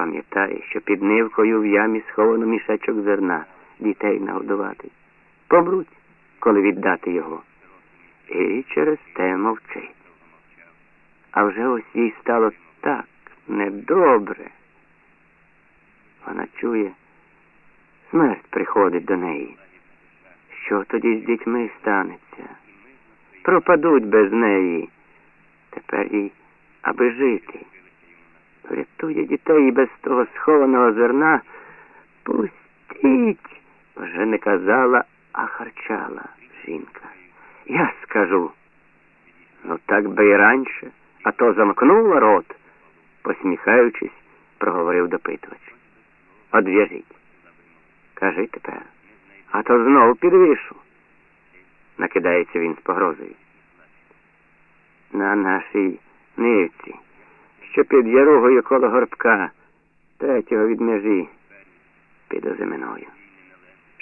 Пам'ятає, що під нивкою в ямі сховано мішечок зерна дітей нагодувати. Помруть, коли віддати його. І через те мовчить. А вже ось їй стало так недобре. Вона чує, смерть приходить до неї. Що тоді з дітьми станеться? Пропадуть без неї. Тепер їй, аби жити. Врятує дітей і без того схованого зерна. Пустіть, вже не казала, а харчала жінка. Я скажу. Ну так би і раніше, а то замкнула рот, посміхаючись, проговорив допитувач. Одв'яжіть. Кажи тепер, а то знову підвішу. Накидається він з погрозою. На нашій нивці, що під яругою коло горбка, третього від межі, під озиминою.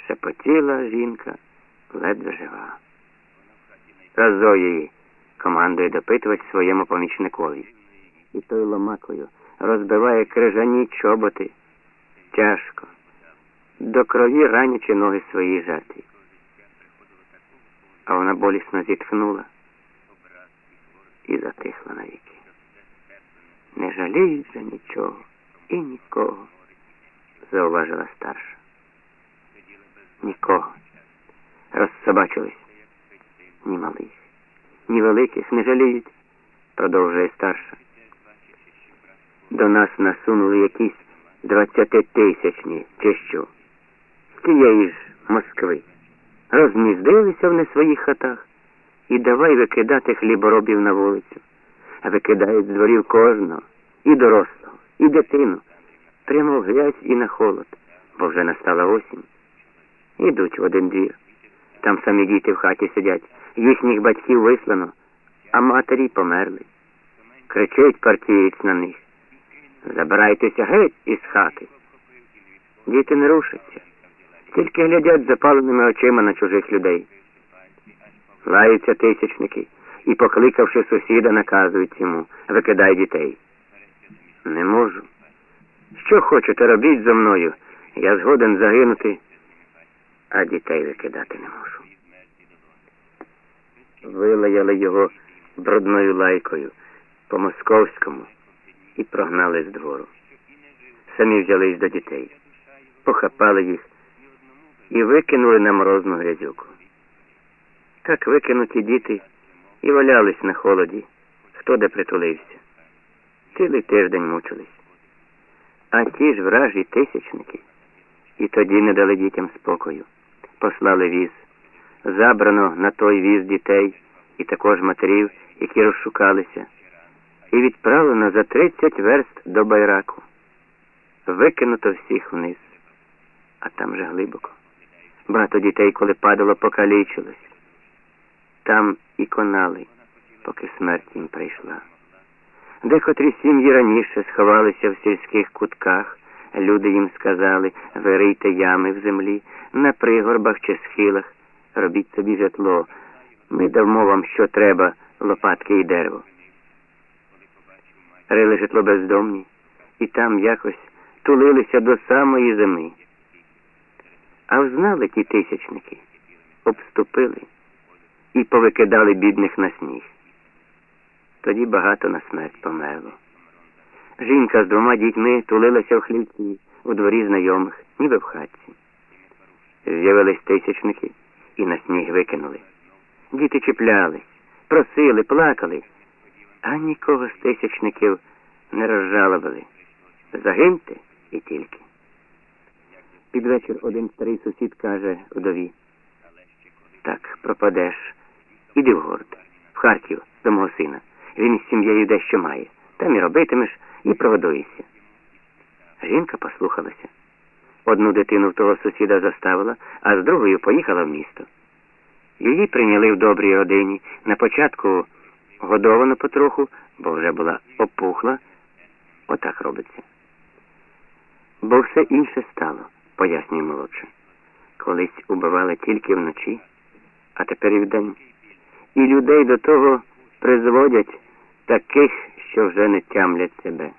Шепотіла жінка, ледве жива. Разой її, командує допитувач своєму помічникові. І той ломакою розбиває крижані чоботи. Тяжко. До крові ранячи ноги своїй жертві. А вона болісно зітхнула і затихла навіки. Не жаліють же нічого і нікого, зауважила старша. Нікого. Розсобачились. Ні малих, ні великих не жаліють, продовжує старша. До нас насунули якісь двадцятитисячні, чи що? Тієї ж Москви. Розміздилися в не своїх хатах і давай викидати хліборобів на вулицю. Викидають з дворів кожного, і дорослого, і дитину, прямо в грязь і на холод, бо вже настала осінь. Ідуть в один двір. Там самі діти в хаті сидять, їхніх батьків вислано, а матері померли. Кричить партієць на них. Забирайтеся геть із хати. Діти не рушаться, тільки глядять запаленими очима на чужих людей. Лаються тисячники і, покликавши сусіда, наказують йому викидай дітей. Не можу. Що хочете, робіть зо мною. Я згоден загинути, а дітей викидати не можу. Вилаяли його брудною лайкою по московському і прогнали з двору. Самі взялись до дітей, похапали їх і викинули на морозну грязюку. Так викинуті діти і валялись на холоді, хто де притулився. Цілий тиждень мучились. А ті ж вражі тисячники і тоді не дали дітям спокою. Послали віз. Забрано на той віз дітей і також матерів, які розшукалися, і відправлено за 30 верст до байраку. Викинуто всіх вниз, а там же глибоко. Багато дітей, коли падало, покалічилось. Там і конали, поки смерть їм прийшла. Декотрі сім'ї раніше сховалися в сільських кутках. Люди їм сказали, вирийте ями в землі, на пригорбах чи схилах, робіть собі житло. Ми дамо вам, що треба, лопатки і дерево. Рили житло бездомні, і там якось тулилися до самої зими. А взнали ті тисячники, обступили і повикидали бідних на сніг. Тоді багато на смерть померло. Жінка з двома дітьми тулилася в хлівці у дворі знайомих, ніби в хатці. З'явились тисячники і на сніг викинули. Діти чіплялись, просили, плакали, а нікого з тисячників не розжалобили. Загиньте і тільки. Під вечір один старий сусід каже вдові, так пропадеш, іди в город, в Харків до мого сина. Він із сім'єю дещо має. Там і робитимеш, і прогодуєшся. Жінка послухалася. Одну дитину в того сусіда заставила, а з другою поїхала в місто. Її прийняли в добрій родині. На початку годовано потроху, бо вже була опухла. Отак робиться. Бо все інше стало, пояснює молодше. Колись убивали тільки вночі, а тепер і вдень. І людей до того призводять таких, що вже не тямлять себе.